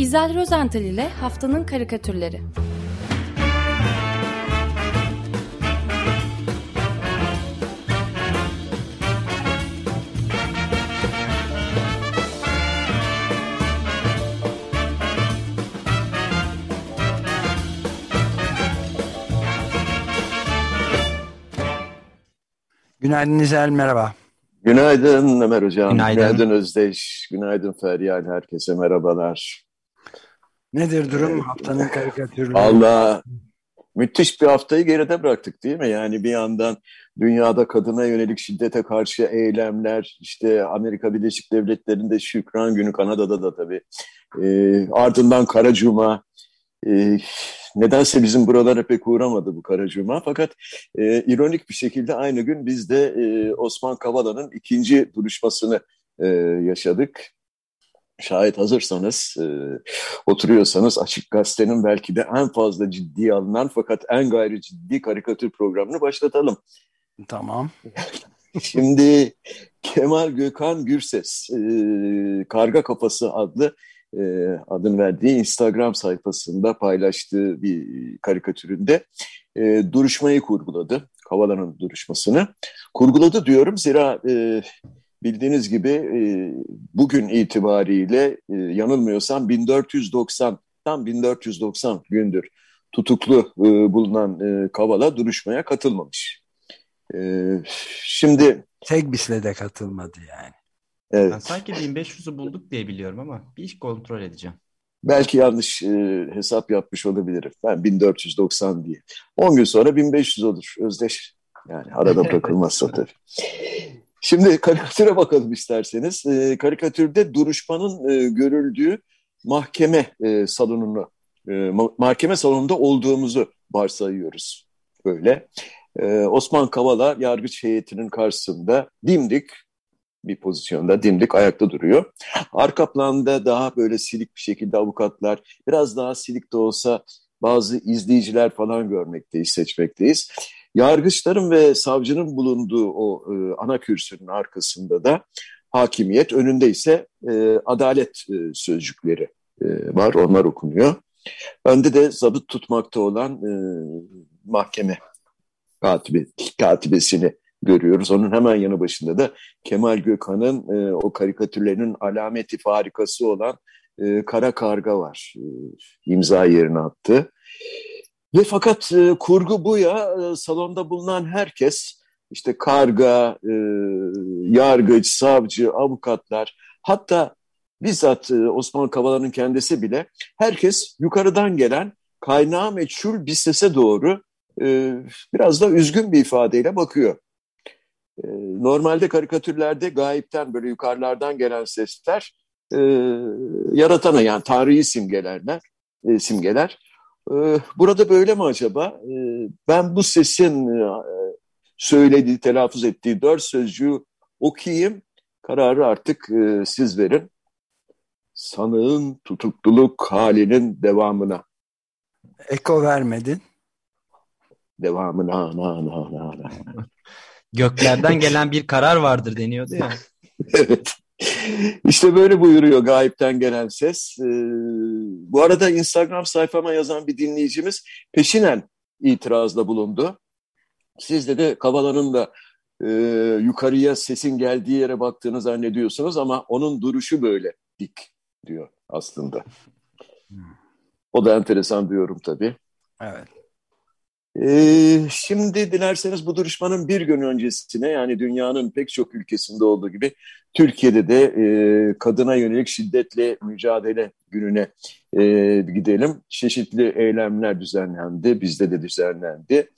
İzel Rozental ile Haftanın Karikatürleri Günaydın İzel, merhaba. Günaydın Ömer Hocam. Günaydın. Günaydın Özdeş. Günaydın Feryal. Herkese merhabalar. Nedir durum haftanın karikatürleri? Allah müthiş bir haftayı geride bıraktık değil mi? Yani bir yandan dünyada kadına yönelik şiddete karşı eylemler, işte Amerika Birleşik Devletleri'nde Şükran Günü, Kanada'da da tabii. Ee, ardından Kara Cuma. Ee, nedense bizim buralara pek uğramadı bu Kara Cuma. Fakat e, ironik bir şekilde aynı gün biz de e, Osman Kavala'nın ikinci duruşmasını e, yaşadık. Şayet hazırsanız, e, oturuyorsanız Açık Gazete'nin belki de en fazla ciddiye alınan fakat en gayri ciddi karikatür programını başlatalım. Tamam. Şimdi Kemal Gökhan Gürses, e, Karga Kafası adlı e, adını verdiği Instagram sayfasında paylaştığı bir karikatüründe e, duruşmayı kurguladı. Kavala'nın duruşmasını. Kurguladı diyorum zira e, bildiğiniz gibi e, bugün itibariyle e, yanılmıyorsam 1490 tam 1490 gündür tutuklu e, bulunan e, Kavala duruşmaya katılmamış. E, şimdi tek bisle de katılmadı yani. Evet. Ben sanki 1500'ü bulduk diye biliyorum ama bir iş kontrol edeceğim. Belki yanlış e, hesap yapmış olabilirim. Ben 1490 diye. 10 gün sonra 1500 olur Özdeş. Yani arada bırakılmazsa tabii. Şimdi karikatüre bakalım isterseniz. E, karikatürde duruşmanın e, görüldüğü mahkeme e, salonunu, e, mahkeme salonunda olduğumuzu varsayıyoruz. Böyle. E, Osman Kavala yargıç heyetinin karşısında dimdik bir pozisyonda dimdik ayakta duruyor. Arka planda daha böyle silik bir şekilde avukatlar, biraz daha silik de olsa bazı izleyiciler falan görmekteyiz, seçmekteyiz. Yargıçların ve savcının bulunduğu o e, ana kürsünün arkasında da hakimiyet, önünde ise e, adalet e, sözcükleri e, var, onlar okunuyor. Önde de zabıt tutmakta olan e, mahkeme katibi, katibesini görüyoruz. Onun hemen yanı başında da Kemal Gökhan'ın e, o karikatürlerinin alameti farikası olan e, Kara Karga var. E, imza yerine attı. Ve fakat e, kurgu bu ya e, salonda bulunan herkes işte karga, e, yargıç, savcı, avukatlar hatta bizzat e, Osman Kavala'nın kendisi bile herkes yukarıdan gelen kaynağı meçhul bir sese doğru e, biraz da üzgün bir ifadeyle bakıyor. E, normalde karikatürlerde gayipten böyle yukarılardan gelen sesler e, yaratana yani Tanrı'yı simgelerler, e, simgeler. E, burada böyle mi acaba? E, ben bu sesin e, söylediği, telaffuz ettiği dört sözcüğü okuyayım. Kararı artık e, siz verin. Sanığın tutukluluk halinin devamına. Eko vermedin. Devamına. Na, na, na, na. Göklerden gelen bir karar vardır deniyordu ya. evet. İşte böyle buyuruyor gayipten gelen ses. Bu arada Instagram sayfama yazan bir dinleyicimiz peşinen itirazda bulundu. Sizde de Kavala'nın da e, yukarıya sesin geldiği yere baktığını zannediyorsunuz ama onun duruşu böyle dik diyor aslında. O da enteresan diyorum tabii. Evet. Ee, şimdi dilerseniz bu duruşmanın bir gün öncesine yani dünyanın pek çok ülkesinde olduğu gibi Türkiye'de de e, kadına yönelik şiddetle mücadele gününe e, gidelim. Çeşitli eylemler düzenlendi, bizde de düzenlendi.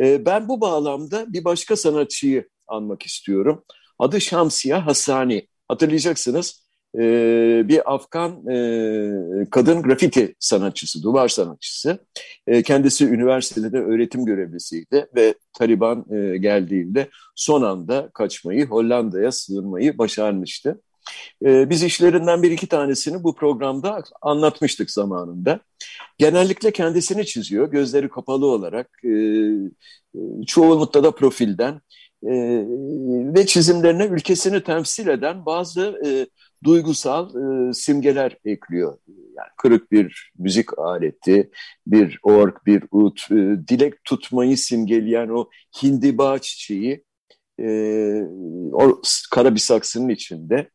E, ben bu bağlamda bir başka sanatçıyı anmak istiyorum. Adı Şamsiya Hasani. Hatırlayacaksınız ee, bir Afgan e, kadın grafiti sanatçısı, duvar sanatçısı. E, kendisi üniversitede öğretim görevlisiydi ve Taliban e, geldiğinde son anda kaçmayı, Hollanda'ya sığınmayı başarmıştı. E, biz işlerinden bir iki tanesini bu programda anlatmıştık zamanında. Genellikle kendisini çiziyor, gözleri kapalı olarak, e, çoğunlukla da profilden e, ve çizimlerine ülkesini temsil eden bazı e, duygusal e, simgeler ekliyor. yani kırık bir müzik aleti, bir ork, bir ut, e, dilek tutmayı simgeleyen o hindiba çiçeği e, o kara bir saksının içinde.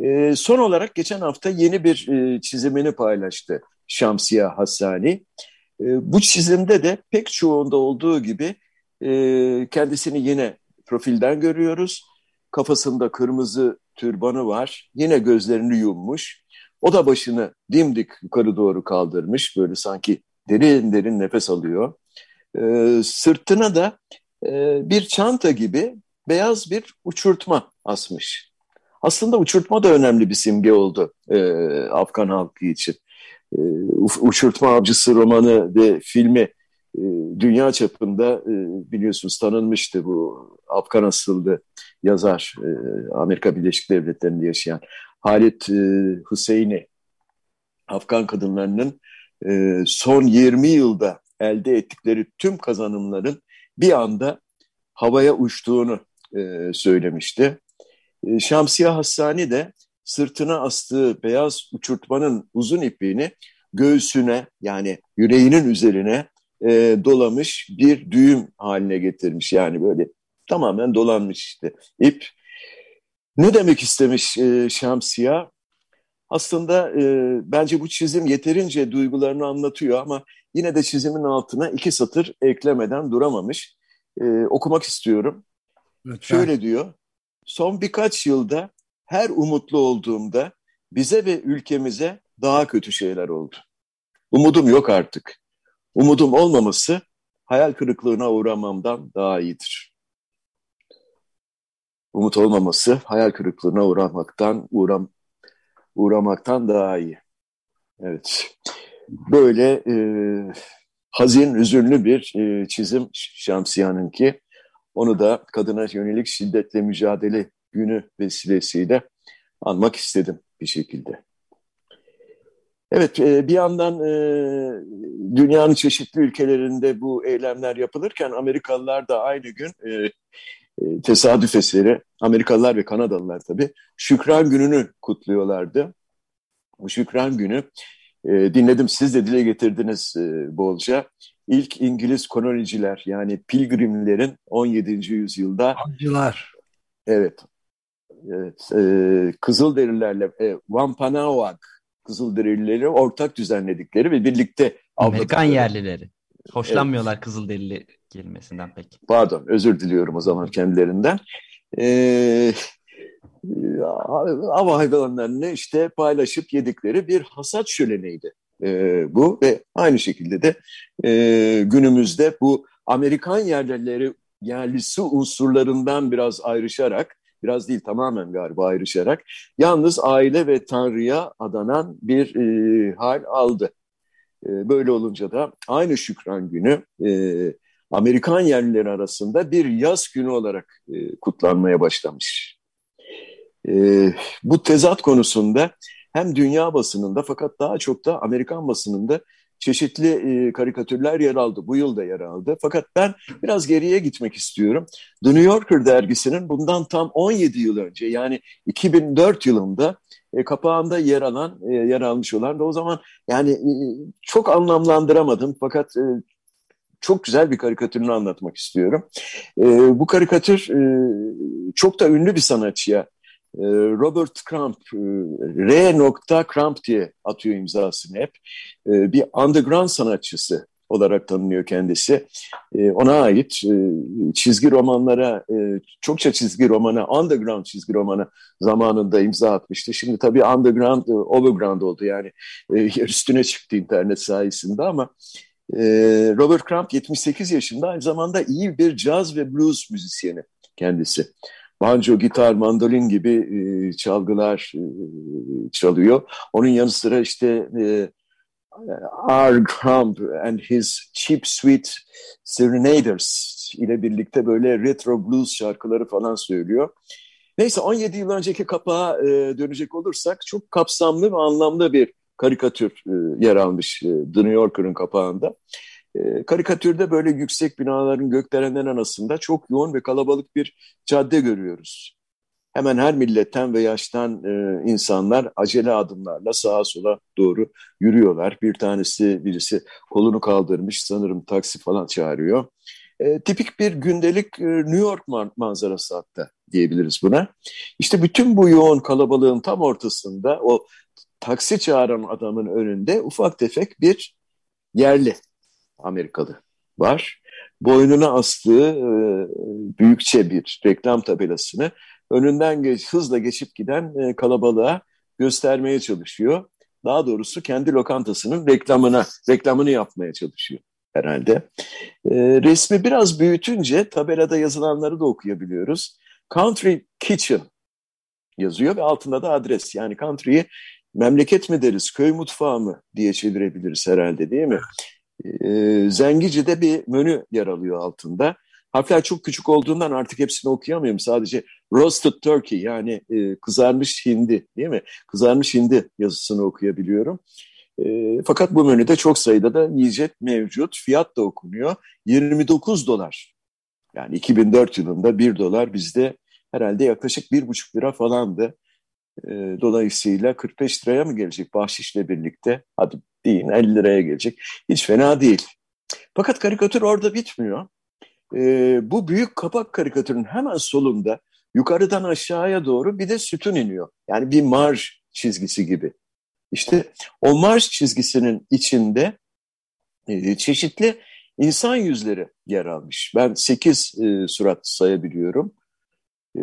E, son olarak geçen hafta yeni bir e, çizimini paylaştı Şamsiye Hassani. E, bu çizimde de pek çoğunda olduğu gibi e, kendisini yine profilden görüyoruz. Kafasında kırmızı türbanı var. Yine gözlerini yummuş. O da başını dimdik yukarı doğru kaldırmış. Böyle sanki derin derin nefes alıyor. E, sırtına da e, bir çanta gibi beyaz bir uçurtma asmış. Aslında uçurtma da önemli bir simge oldu e, Afgan halkı için. E, Uçurtma Avcısı romanı ve filmi dünya çapında e, biliyorsunuz tanınmıştı bu Afgan asıllı yazar e, Amerika Birleşik Devletleri'nde yaşayan Halit e, Hüseyin'i Afgan kadınlarının son 20 yılda elde ettikleri tüm kazanımların bir anda havaya uçtuğunu söylemişti. Şamsiye Hassani de sırtına astığı beyaz uçurtmanın uzun ipini göğsüne yani yüreğinin üzerine e, dolamış bir düğüm haline getirmiş. Yani böyle tamamen dolanmış işte ip. Ne demek istemiş e, Şamsiya? Aslında e, bence bu çizim yeterince duygularını anlatıyor ama yine de çizimin altına iki satır eklemeden duramamış. E, okumak istiyorum. Lütfen. Şöyle diyor, son birkaç yılda her umutlu olduğumda bize ve ülkemize daha kötü şeyler oldu. Umudum yok artık. Umudum olmaması hayal kırıklığına uğramamdan daha iyidir. Umut olmaması hayal kırıklığına uğramaktan uğram uğramaktan daha iyi. Evet. Böyle e, hazin, üzünlü bir e, çizim Şamsiya'nınki. Onu da kadına yönelik şiddetle mücadele günü vesilesiyle anmak istedim bir şekilde. Evet, e, bir yandan e, dünyanın çeşitli ülkelerinde bu eylemler yapılırken Amerikalılar da aynı gün e, tesadüf eseri, Amerikalılar ve Kanadalılar tabii, Şükran Günü'nü kutluyorlardı. Bu Şükran Günü, dinledim siz de dile getirdiniz bolca, ilk İngiliz koloniciler yani pilgrimlerin 17. yüzyılda... Hancılar. Evet, evet Kızılderililerle e, Wampanoag Kızılderilileri ortak düzenledikleri ve birlikte Amerikan yerlileri. Hoşlanmıyorlar evet. Kızılderili kelimesinden pek. Pardon, özür diliyorum o zaman kendilerinden. Ee, av hayvanlarını işte paylaşıp yedikleri bir hasat şöleneydi e, bu ve aynı şekilde de e, günümüzde bu Amerikan yerlileri yerlisi unsurlarından biraz ayrışarak biraz değil tamamen galiba ayrışarak yalnız aile ve Tanrı'ya adanan bir e, hal aldı. E, böyle olunca da aynı Şükran Günü e, Amerikan yerlileri arasında bir yaz günü olarak e, kutlanmaya başlamış. E, bu tezat konusunda hem dünya basınında fakat daha çok da Amerikan basınında çeşitli e, karikatürler yer aldı. Bu yıl da yer aldı. Fakat ben biraz geriye gitmek istiyorum. The New Yorker dergisinin bundan tam 17 yıl önce yani 2004 yılında e, kapağında yer alan, e, yer almış olan da o zaman yani e, çok anlamlandıramadım fakat e, çok güzel bir karikatürünü anlatmak istiyorum. E, bu karikatür e, çok da ünlü bir sanatçıya Robert Crump, e, R. Crump diye atıyor imzasını hep. Ee, bir underground sanatçısı olarak tanınıyor kendisi. Ee, ona ait e, çizgi romanlara, e, çokça çizgi romana, underground çizgi romana zamanında imza atmıştı. Şimdi tabii underground, overground oldu yani üstüne çıktı internet sayesinde ama Robert Crump 78 yaşında aynı zamanda iyi bir caz ve blues müzisyeni kendisi banjo, gitar, mandolin gibi e, çalgılar e, çalıyor. Onun yanı sıra işte e, R. Crumb and his Cheap Sweet Serenaders ile birlikte böyle retro blues şarkıları falan söylüyor. Neyse 17 yıl önceki kapağa e, dönecek olursak çok kapsamlı ve anlamlı bir karikatür e, yer almış e, The New Yorker'ın kapağında. E, karikatürde böyle yüksek binaların gökdelenden arasında çok yoğun ve kalabalık bir cadde görüyoruz. hemen her milletten ve yaştan e, insanlar acele adımlarla sağa sola doğru yürüyorlar. Bir tanesi birisi kolunu kaldırmış sanırım taksi falan çağırıyor. E, tipik bir gündelik e, New York manzarası hatta diyebiliriz buna. İşte bütün bu yoğun kalabalığın tam ortasında o taksi çağıran adamın önünde ufak tefek bir yerli Amerikalı var. Boynuna astığı e, büyükçe bir reklam tabelasını önünden geç, hızla geçip giden e, kalabalığa göstermeye çalışıyor. Daha doğrusu kendi lokantasının reklamına, reklamını yapmaya çalışıyor herhalde. E, resmi biraz büyütünce tabelada yazılanları da okuyabiliyoruz. Country Kitchen yazıyor ve altında da adres. Yani country'yi memleket mi deriz, köy mutfağı mı diye çevirebiliriz herhalde değil mi? E, Zengici'de bir menü yer alıyor altında. Harfler çok küçük olduğundan artık hepsini okuyamıyorum. Sadece roasted turkey yani e, kızarmış hindi değil mi? Kızarmış hindi yazısını okuyabiliyorum. E, fakat bu menüde çok sayıda da yiyecek mevcut. Fiyat da okunuyor. 29 dolar. Yani 2004 yılında 1 dolar bizde herhalde yaklaşık 1,5 lira falandı. E, dolayısıyla 45 liraya mı gelecek bahşişle birlikte? Hadi deyin 50 liraya gelecek. Hiç fena değil. Fakat karikatür orada bitmiyor. E, bu büyük kapak karikatürün hemen solunda yukarıdan aşağıya doğru bir de sütun iniyor. Yani bir marş çizgisi gibi. İşte o marş çizgisinin içinde e, çeşitli insan yüzleri yer almış. Ben sekiz e, surat sayabiliyorum. E,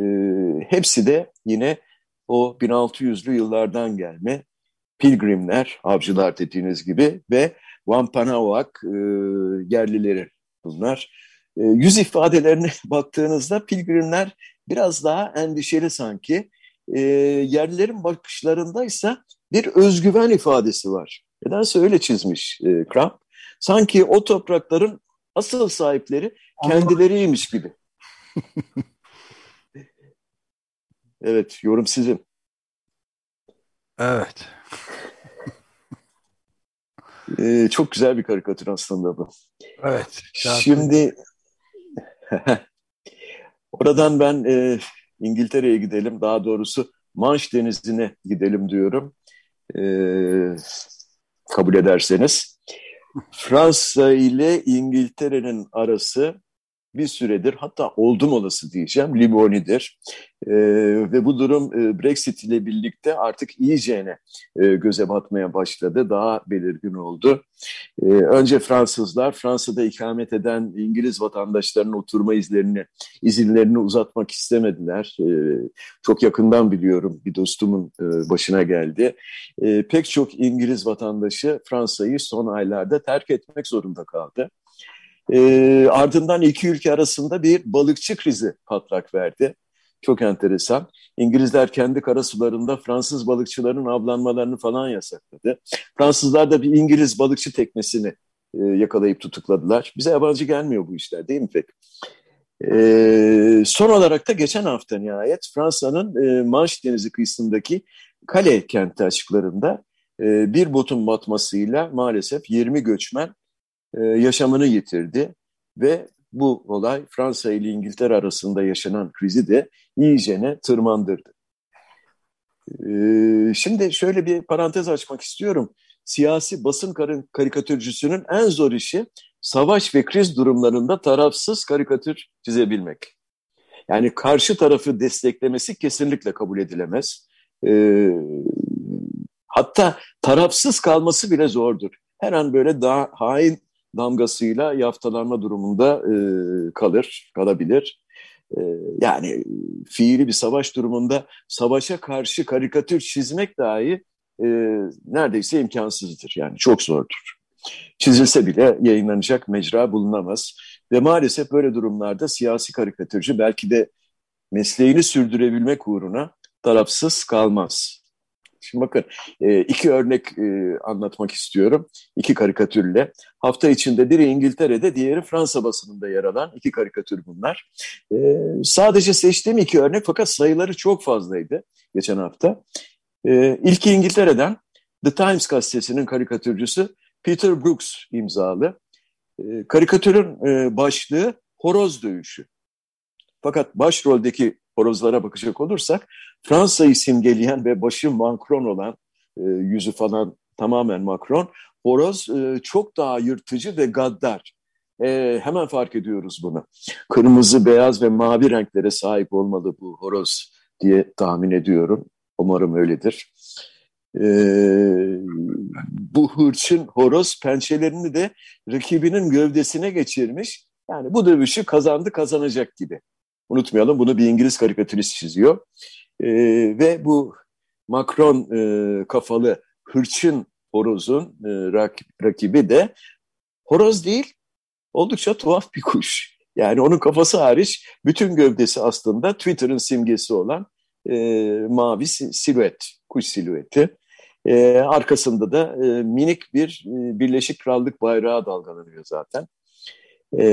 hepsi de yine o 1600'lü yıllardan gelme pilgrimler, avcılar dediğiniz gibi ve Wampanoag e, yerlileri bunlar. E, yüz ifadelerine baktığınızda pilgrimler biraz daha endişeli sanki. E, yerlilerin bakışlarındaysa bir özgüven ifadesi var. Nedense öyle çizmiş e, Kramp. Sanki o toprakların asıl sahipleri kendileriymiş gibi. evet, yorum sizin. Evet. Ee, çok güzel bir karikatür aslında bu. Evet. Şimdi oradan ben e, İngiltere'ye gidelim. Daha doğrusu Manş Denizi'ne gidelim diyorum. E, kabul ederseniz. Fransa ile İngiltere'nin arası bir süredir hatta oldum olası diyeceğim limonidir. E, ve bu durum e, Brexit ile birlikte artık iyicene e, göze batmaya başladı. Daha belirgin oldu. E, önce Fransızlar Fransa'da ikamet eden İngiliz vatandaşlarının oturma izlerini, izinlerini uzatmak istemediler. E, çok yakından biliyorum bir dostumun e, başına geldi. E, pek çok İngiliz vatandaşı Fransa'yı son aylarda terk etmek zorunda kaldı. E, ardından iki ülke arasında bir balıkçı krizi patlak verdi. Çok enteresan. İngilizler kendi karasularında Fransız balıkçıların avlanmalarını falan yasakladı. Fransızlar da bir İngiliz balıkçı teknesini e, yakalayıp tutukladılar. Bize yabancı gelmiyor bu işler değil mi pek? E, son olarak da geçen hafta nihayet Fransa'nın e, Manş Denizi kıyısındaki Kale kenti açıklarında e, bir botun batmasıyla maalesef 20 göçmen e, yaşamını yitirdi ve bu olay Fransa ile İngiltere arasında yaşanan krizi de iyicene tırmandırdı. E, şimdi şöyle bir parantez açmak istiyorum. Siyasi basın karikatürcüsünün en zor işi savaş ve kriz durumlarında tarafsız karikatür çizebilmek. Yani karşı tarafı desteklemesi kesinlikle kabul edilemez. E, hatta tarafsız kalması bile zordur. Her an böyle daha hain damgasıyla yaftalanma durumunda e, kalır, kalabilir. E, yani fiili bir savaş durumunda savaşa karşı karikatür çizmek dahi e, neredeyse imkansızdır. Yani çok zordur. Çizilse bile yayınlanacak mecra bulunamaz. Ve maalesef böyle durumlarda siyasi karikatürcü belki de mesleğini sürdürebilmek uğruna tarafsız kalmaz. Şimdi bakın e, iki örnek e, anlatmak istiyorum. İki karikatürle. Hafta içinde biri İngiltere'de, diğeri Fransa basınında yer alan iki karikatür bunlar. E, sadece seçtiğim iki örnek fakat sayıları çok fazlaydı geçen hafta. İlki İngiltere'den The Times gazetesinin karikatürcüsü Peter Brooks imzalı. Karikatürün başlığı horoz dövüşü. Fakat başroldeki horozlara bakacak olursak Fransa'yı simgeleyen ve başı Macron olan e, yüzü falan tamamen Macron horoz e, çok daha yırtıcı ve gaddar. E, hemen fark ediyoruz bunu. Kırmızı, beyaz ve mavi renklere sahip olmalı bu horoz diye tahmin ediyorum. Umarım öyledir. E, bu hırçın horoz pençelerini de rakibinin gövdesine geçirmiş. Yani bu dövüşü kazandı kazanacak gibi. Unutmayalım bunu bir İngiliz karikatürist çiziyor. E, ve bu Macron e, kafalı hırçın horozun e, rak, rakibi de horoz değil oldukça tuhaf bir kuş. Yani onun kafası hariç bütün gövdesi aslında Twitter'ın simgesi olan e, mavi silüet, kuş silüeti. E, arkasında da e, minik bir e, Birleşik Krallık bayrağı dalgalanıyor zaten. E,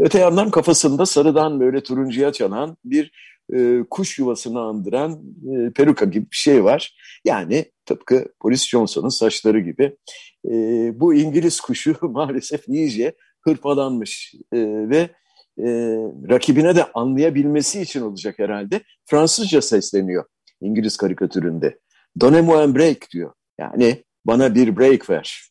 öte yandan kafasında sarıdan böyle turuncuya çalan bir e, kuş yuvasını andıran e, peruka gibi bir şey var. Yani tıpkı Boris Johnson'un saçları gibi. E, bu İngiliz kuşu maalesef iyice hırpalanmış e, ve e, rakibine de anlayabilmesi için olacak herhalde. Fransızca sesleniyor İngiliz karikatüründe. Donnez-moi un break diyor. Yani bana bir break ver.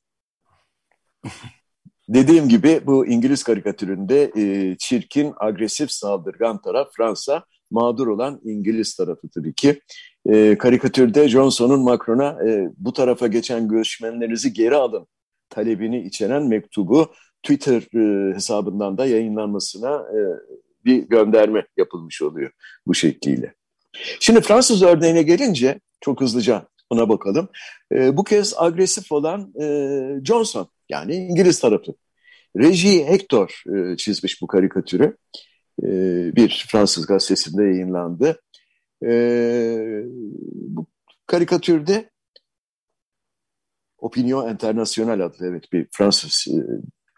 Dediğim gibi bu İngiliz karikatüründe e, çirkin, agresif, saldırgan taraf Fransa, mağdur olan İngiliz tarafı tabii ki. E, karikatürde Johnson'un Macron'a e, bu tarafa geçen göçmenlerinizi geri alın talebini içeren mektubu Twitter e, hesabından da yayınlanmasına e, bir gönderme yapılmış oluyor bu şekliyle. Şimdi Fransız örneğine gelince çok hızlıca ona bakalım. E, bu kez agresif olan e, Johnson yani İngiliz tarafı. Reji Hector e, çizmiş bu karikatürü. E, bir Fransız gazetesinde yayınlandı. E, bu karikatürde Opinion International adlı evet bir Fransız e,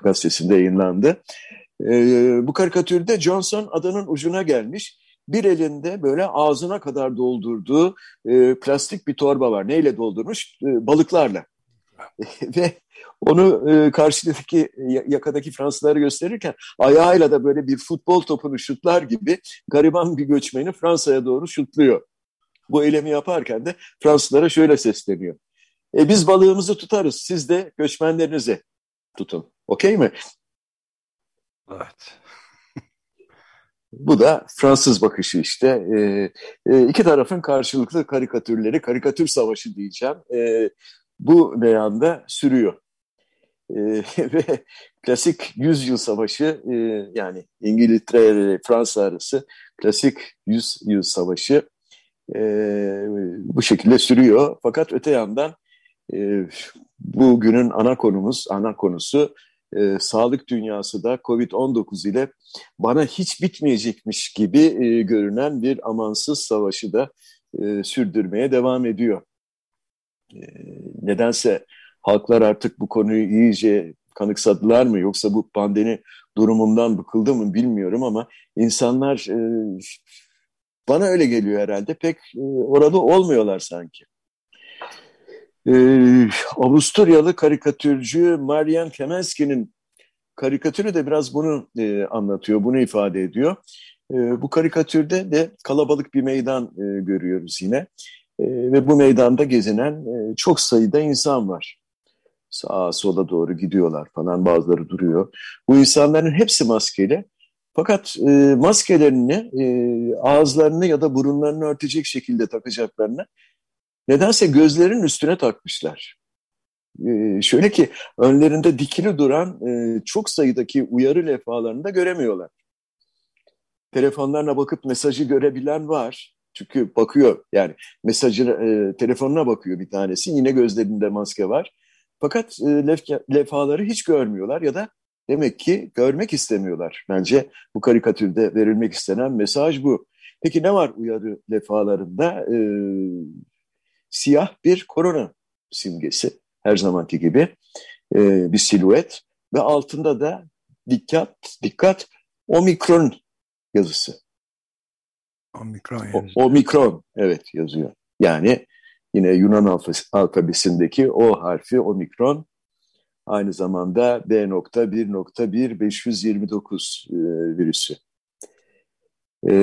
gazetesinde yayınlandı. E, bu karikatürde Johnson adanın ucuna gelmiş. Bir elinde böyle ağzına kadar doldurduğu e, plastik bir torba var. Neyle doldurmuş? E, balıklarla. Ve onu e, karşıdaki yakadaki Fransızlara gösterirken ayağıyla da böyle bir futbol topunu şutlar gibi gariban bir göçmeni Fransa'ya doğru şutluyor. Bu eylemi yaparken de Fransızlara şöyle sesleniyor. E, biz balığımızı tutarız, siz de göçmenlerinizi tutun. Okey mi? Evet. Bu da Fransız bakışı işte. E, e, iki tarafın karşılıklı karikatürleri, karikatür savaşı diyeceğim. E, bu meyanda sürüyor. E, ve klasik yüzyıl savaşı e, yani İngiltere ile Fransa arası klasik yüzyıl savaşı e, bu şekilde sürüyor. Fakat öte yandan e, bugünün ana konumuz, ana konusu e, sağlık dünyası da Covid-19 ile bana hiç bitmeyecekmiş gibi e, görünen bir amansız savaşı da e, sürdürmeye devam ediyor. E, nedense halklar artık bu konuyu iyice kanıksadılar mı yoksa bu pandemi durumundan bıkıldı mı bilmiyorum ama insanlar e, bana öyle geliyor herhalde pek e, orada olmuyorlar sanki. Ee, Avusturyalı karikatürcü Marian Kemenski'nin karikatürü de biraz bunu e, anlatıyor, bunu ifade ediyor. E, bu karikatürde de kalabalık bir meydan görüyoruz yine. E, ve bu meydanda gezinen e, çok sayıda insan var. Sağa sola doğru gidiyorlar falan bazıları duruyor. Bu insanların hepsi maskeli. Fakat e, maskelerini e, ağızlarını ya da burunlarını örtecek şekilde takacaklarını nedense gözlerin üstüne takmışlar. Ee, şöyle ki önlerinde dikili duran e, çok sayıdaki uyarı levhalarını da göremiyorlar. Telefonlarına bakıp mesajı görebilen var. Çünkü bakıyor yani mesajı e, telefonuna bakıyor bir tanesi yine gözlerinde maske var. Fakat e, lef, levhaları hiç görmüyorlar ya da demek ki görmek istemiyorlar. Bence bu karikatürde verilmek istenen mesaj bu. Peki ne var uyarı levhalarında? Ee, siyah bir korona simgesi her zamanki gibi e, bir silüet ve altında da dikkat dikkat omikron yazısı. Omikron yazıyor. O, omikron evet yazıyor. Yani yine Yunan alfabesindeki O harfi omikron aynı zamanda B.1.1.529 e, virüsü. E,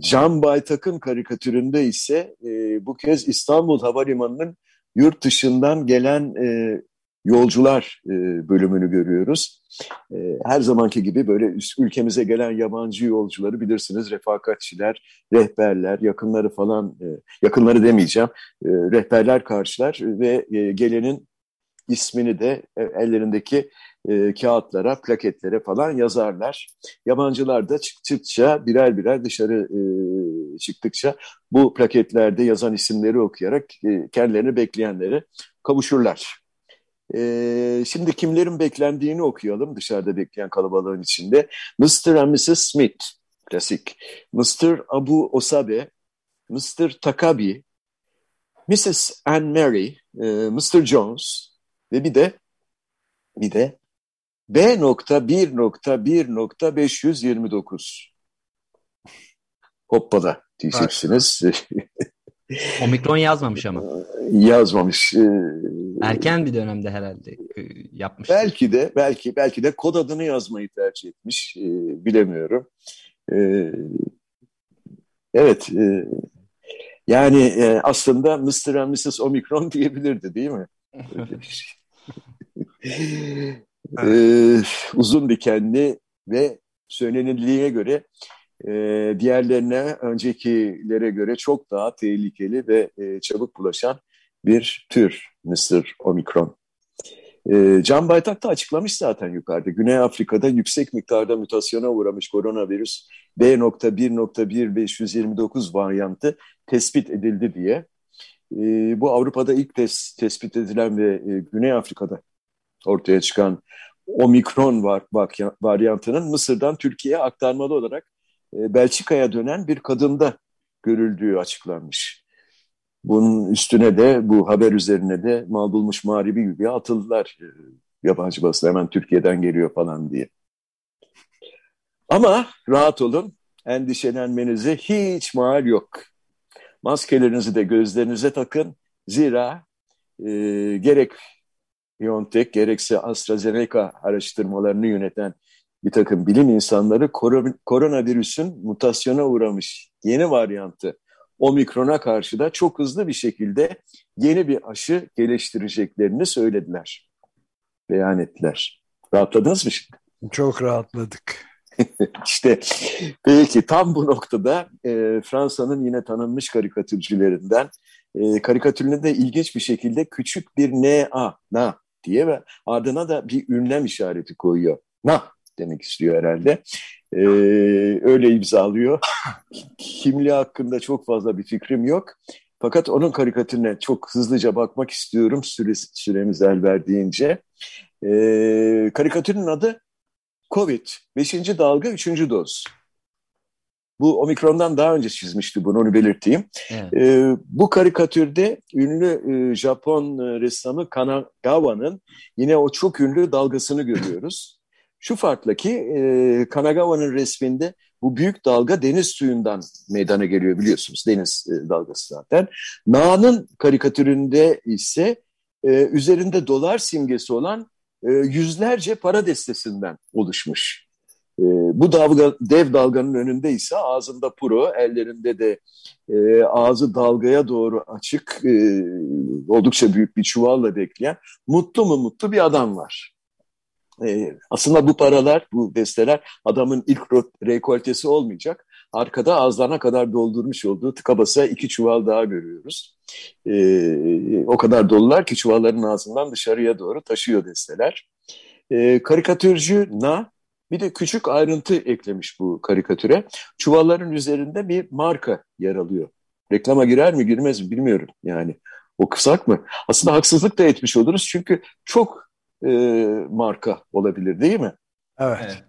Can Baytak'ın karikatüründe ise e, bu kez İstanbul Havalimanı'nın yurt dışından gelen e, yolcular e, bölümünü görüyoruz. E, her zamanki gibi böyle ülkemize gelen yabancı yolcuları bilirsiniz refakatçiler, rehberler, yakınları falan, e, yakınları demeyeceğim, rehberler karşılar ve gelenin ismini de ellerindeki kağıtlara, plaketlere falan yazarlar. Yabancılar da çıktıkça birer birer dışarı çıktıkça bu plaketlerde yazan isimleri okuyarak kendilerini bekleyenleri kavuşurlar. E, şimdi kimlerin beklendiğini okuyalım dışarıda bekleyen kalabalığın içinde. Mr. and Mrs. Smith, klasik. Mr. Abu Osabe, Mr. Takabi, Mrs. Anne Mary, e, Mr. Jones ve bir de bir de B.1.1.529. Hoppala diyeceksiniz. Omikron yazmamış ama. Yazmamış. Ee, Erken bir dönemde herhalde e, yapmış. Belki de belki belki de kod adını yazmayı tercih etmiş. Ee, bilemiyorum. Evet. E, yani e, aslında Mr. and Mrs. Omicron diyebilirdi değil mi? ee, uzun dikenli ve söylenildiğine göre e, diğerlerine öncekilere göre çok daha tehlikeli ve e, çabuk bulaşan bir tür Mr. Omikron. E, Can Baytak da açıklamış zaten yukarıda. Güney Afrika'da yüksek miktarda mutasyona uğramış koronavirüs B.1.1.529 varyantı tespit edildi diye. E, bu Avrupa'da ilk tes tespit edilen ve e, Güney Afrika'da ortaya çıkan omikron var, varyantının Mısır'dan Türkiye'ye aktarmalı olarak Belçika'ya dönen bir kadında görüldüğü açıklanmış. Bunun üstüne de bu haber üzerine de mal bulmuş mağribi gibi atıldılar e, yabancı basın hemen Türkiye'den geliyor falan diye. Ama rahat olun endişelenmenize hiç mal yok. Maskelerinizi de gözlerinize takın. Zira e, gerek BioNTech gerekse AstraZeneca araştırmalarını yöneten bir takım bilim insanları kor koronavirüsün mutasyona uğramış yeni varyantı omikrona karşı da çok hızlı bir şekilde yeni bir aşı geliştireceklerini söylediler. Beyan ettiler. Rahatladınız mı şimdi? Çok rahatladık. İşte peki tam bu noktada e, Fransa'nın yine tanınmış karikatürcülerinden e, karikatürüne de ilginç bir şekilde küçük bir NA, na diye ve ardına da bir ünlem işareti koyuyor. Na demek istiyor herhalde. Ee, öyle imzalıyor. Kimliği hakkında çok fazla bir fikrim yok. Fakat onun karikatürüne çok hızlıca bakmak istiyorum süre, süremiz el verdiğince. Ee, karikatürün adı Covid, 5. dalga 3. doz. Bu omikrondan daha önce çizmişti bunu, onu belirteyim. Evet. E, bu karikatürde ünlü e, Japon e, ressamı Kanagawa'nın yine o çok ünlü dalgasını görüyoruz. Şu farkla ki e, Kanagawa'nın resminde bu büyük dalga deniz suyundan meydana geliyor biliyorsunuz. Deniz e, dalgası zaten. Na'nın karikatüründe ise e, üzerinde dolar simgesi olan e, yüzlerce para destesinden oluşmuş. E, bu dalga, dev dalganın önünde ise ağzında puro, ellerinde de e, ağzı dalgaya doğru açık, e, oldukça büyük bir çuvalla bekleyen mutlu mu mutlu bir adam var. E, aslında bu paralar, bu desteler adamın ilk rekoltesi olmayacak. Arkada ağızlarına kadar doldurmuş olduğu tıka basa iki çuval daha görüyoruz. E, o kadar dolular ki çuvalların ağzından dışarıya doğru taşıyor desteler. E, karikatürcü Na bir de küçük ayrıntı eklemiş bu karikatüre. Çuvalların üzerinde bir marka yer alıyor. Reklama girer mi girmez mi bilmiyorum yani. O kısak mı? Aslında haksızlık da etmiş oluruz çünkü çok e, marka olabilir değil mi? Evet. evet.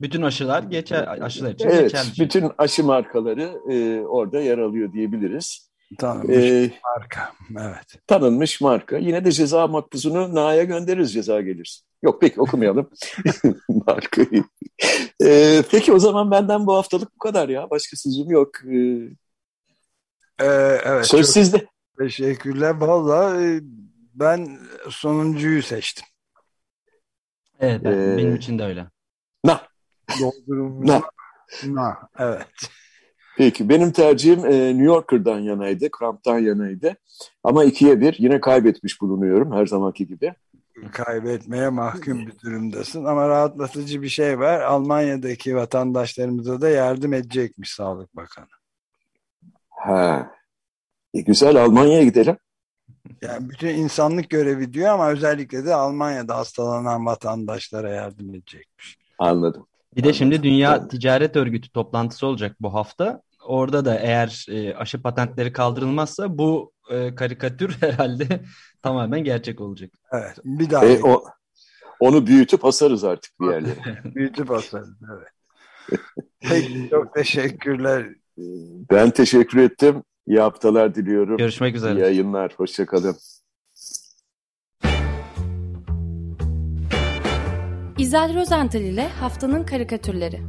Bütün aşılar geçer, aşılar için evet, geçerli. Şey. Bütün aşı markaları e, orada yer alıyor diyebiliriz. Tanınmış ee, marka, evet. Tanınmış marka. Yine de ceza makbuzunu Na'ya göndeririz ceza gelirse. Yok peki okumayalım markayı. Ee, peki o zaman benden bu haftalık bu kadar ya. Başka sözüm yok. Ee, ee, evet. Söz sizde. Teşekkürler. Valla e, ben sonuncuyu seçtim. Evet, ee, benim için de öyle. Na. Doldurumuna Na, evet. Peki benim tercihim e, New Yorker'dan yanaydı, Cramp'tan yanaydı. Ama ikiye bir yine kaybetmiş bulunuyorum her zamanki gibi. Kaybetmeye mahkum bir durumdasın ama rahatlatıcı bir şey var. Almanya'daki vatandaşlarımıza da yardım edecekmiş Sağlık Bakanı. Ha. E, güzel Almanya'ya gidelim. Yani bütün insanlık görevi diyor ama özellikle de Almanya'da hastalanan vatandaşlara yardım edecekmiş. Anladım. Bir de şimdi Dünya. Ticaret Örgütü toplantısı olacak bu hafta. Orada da eğer e, aşı patentleri kaldırılmazsa bu e, karikatür herhalde tamamen gerçek olacak. Evet. Bir daha E, o, onu büyütüp asarız artık bir yerlere. büyütüp asarız. Evet. Peki, çok teşekkürler. Ben teşekkür ettim. İyi haftalar diliyorum. Görüşmek İyi üzere. yayınlar. Hoşçakalın. İzel Rozental ile Haftanın Karikatürleri